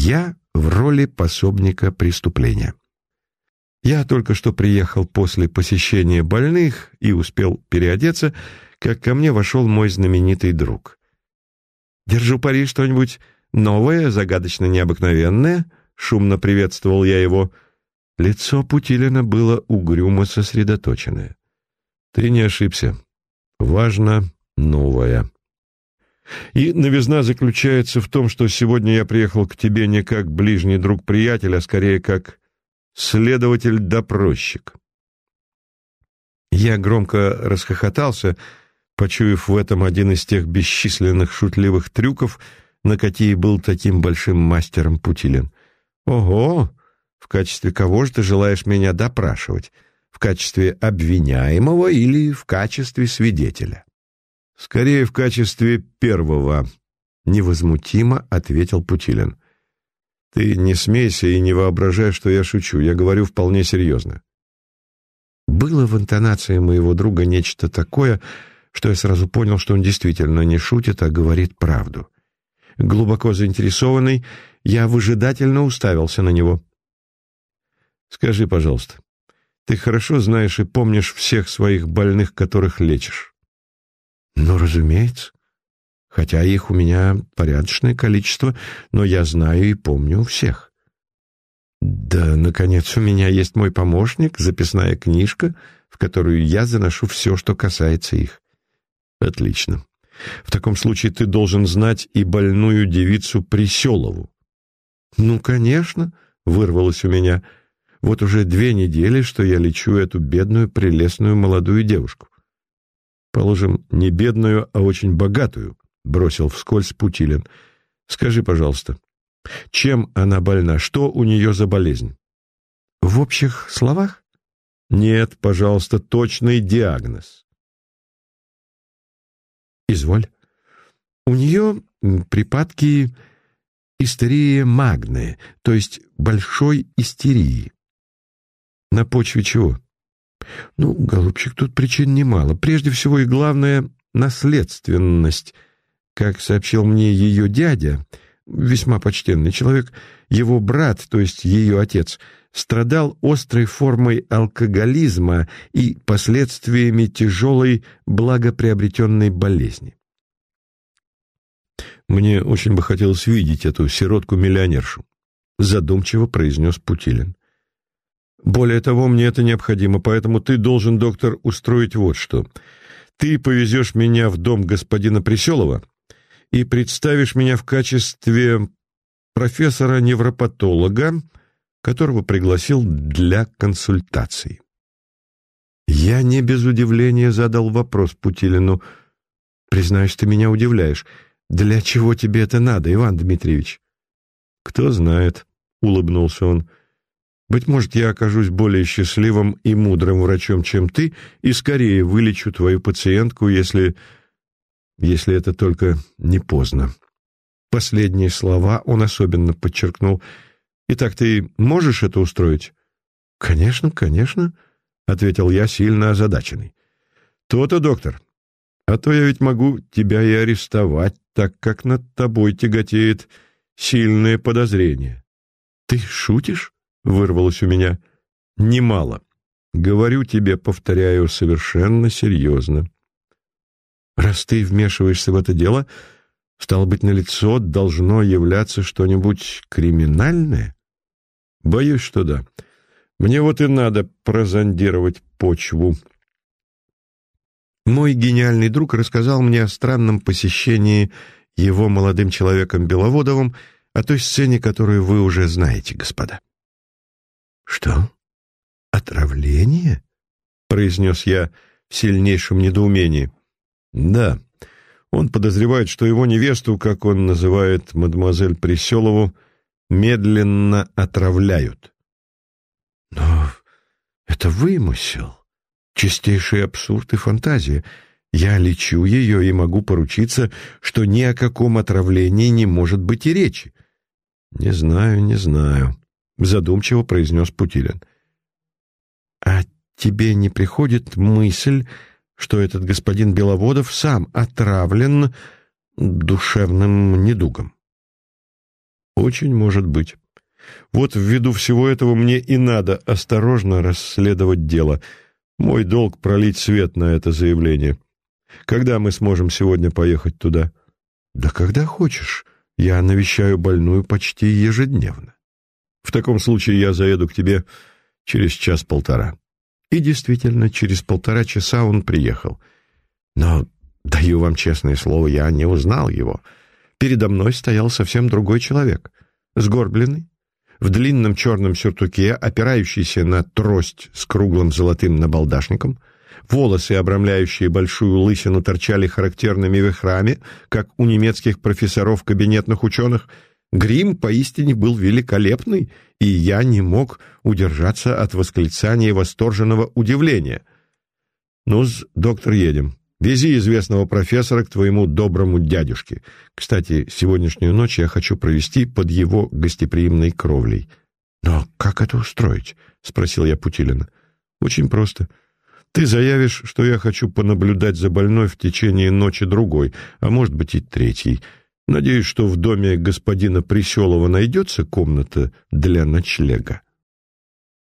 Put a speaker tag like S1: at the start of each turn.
S1: Я в роли пособника преступления. Я только что приехал после посещения больных и успел переодеться, как ко мне вошел мой знаменитый друг. «Держу пари что-нибудь новое, загадочно необыкновенное», — шумно приветствовал я его. Лицо Путилина было угрюмо сосредоточенное. «Ты не ошибся. Важно новое». И новизна заключается в том, что сегодня я приехал к тебе не как ближний друг-приятель, а скорее как следователь-допросчик. Я громко расхохотался, почуяв в этом один из тех бесчисленных шутливых трюков, на какие был таким большим мастером Путилин. «Ого! В качестве кого же ты желаешь меня допрашивать? В качестве обвиняемого или в качестве свидетеля?» «Скорее, в качестве первого», — невозмутимо ответил Путилин. «Ты не смейся и не воображай, что я шучу. Я говорю вполне серьезно». Было в интонации моего друга нечто такое, что я сразу понял, что он действительно не шутит, а говорит правду. Глубоко заинтересованный, я выжидательно уставился на него. «Скажи, пожалуйста, ты хорошо знаешь и помнишь всех своих больных, которых лечишь?» Ну, разумеется. Хотя их у меня порядочное количество, но я знаю и помню всех. Да, наконец, у меня есть мой помощник, записная книжка, в которую я заношу все, что касается их. Отлично. В таком случае ты должен знать и больную девицу Приселову. Ну, конечно, вырвалось у меня. Вот уже две недели, что я лечу эту бедную, прелестную молодую девушку. Положим, не бедную, а очень богатую, бросил вскользь Путилин. Скажи, пожалуйста, чем она больна? Что у нее за болезнь? В общих словах? Нет, пожалуйста, точный диагноз. Изволь. У нее припадки истерии магны, то есть большой истерии. На почве чего? Ну, голубчик, тут причин немало. Прежде всего и главное — наследственность. Как сообщил мне ее дядя, весьма почтенный человек, его брат, то есть ее отец, страдал острой формой алкоголизма и последствиями тяжелой благоприобретенной болезни. «Мне очень бы хотелось видеть эту сиротку-миллионершу», — задумчиво произнес Путилин. Более того, мне это необходимо, поэтому ты должен, доктор, устроить вот что. Ты повезешь меня в дом господина Приселова и представишь меня в качестве профессора-невропатолога, которого пригласил для консультаций. Я не без удивления задал вопрос Путилину. «Признаюсь, ты меня удивляешь. Для чего тебе это надо, Иван Дмитриевич?» «Кто знает», — улыбнулся он. Быть может, я окажусь более счастливым и мудрым врачом, чем ты, и скорее вылечу твою пациентку, если... если это только не поздно. Последние слова он особенно подчеркнул. «Итак, ты можешь это устроить?» «Конечно, конечно», — ответил я, сильно озадаченный. «То-то, доктор. А то я ведь могу тебя и арестовать, так как над тобой тяготеет сильное подозрение». «Ты шутишь?» Вырвалось у меня. Немало. Говорю тебе, повторяю, совершенно серьезно. Раз ты вмешиваешься в это дело, стало быть, на лицо должно являться что-нибудь криминальное? Боюсь, что да. Мне вот и надо прозондировать почву. Мой гениальный друг рассказал мне о странном посещении его молодым человеком Беловодовым, о той сцене, которую вы уже знаете, господа. «Что? Отравление?» — произнес я в сильнейшем недоумении. «Да, он подозревает, что его невесту, как он называет мадемуазель Приселову, медленно отравляют». «Но это вымысел, чистейший абсурд и фантазия. Я лечу ее и могу поручиться, что ни о каком отравлении не может быть и речи». «Не знаю, не знаю», задумчиво произнес Путилин. А тебе не приходит мысль, что этот господин Беловодов сам отравлен душевным недугом? Очень может быть. Вот ввиду всего этого мне и надо осторожно расследовать дело. Мой долг пролить свет на это заявление. Когда мы сможем сегодня поехать туда? Да когда хочешь. Я навещаю больную почти ежедневно. В таком случае я заеду к тебе через час-полтора. И действительно, через полтора часа он приехал. Но, даю вам честное слово, я не узнал его. Передо мной стоял совсем другой человек. Сгорбленный, в длинном черном сюртуке, опирающийся на трость с круглым золотым набалдашником, волосы, обрамляющие большую лысину, торчали характерными вихрами, как у немецких профессоров кабинетных ученых. Грим поистине был великолепный, и я не мог удержаться от восклицания восторженного удивления. «Ну-с, доктор, едем. Вези известного профессора к твоему доброму дядюшке. Кстати, сегодняшнюю ночь я хочу провести под его гостеприимной кровлей. Но как это устроить? спросил я Путилина. Очень просто. Ты заявишь, что я хочу понаблюдать за больной в течение ночи другой, а может быть и третьей. Надеюсь, что в доме господина Приселова найдется комната для ночлега.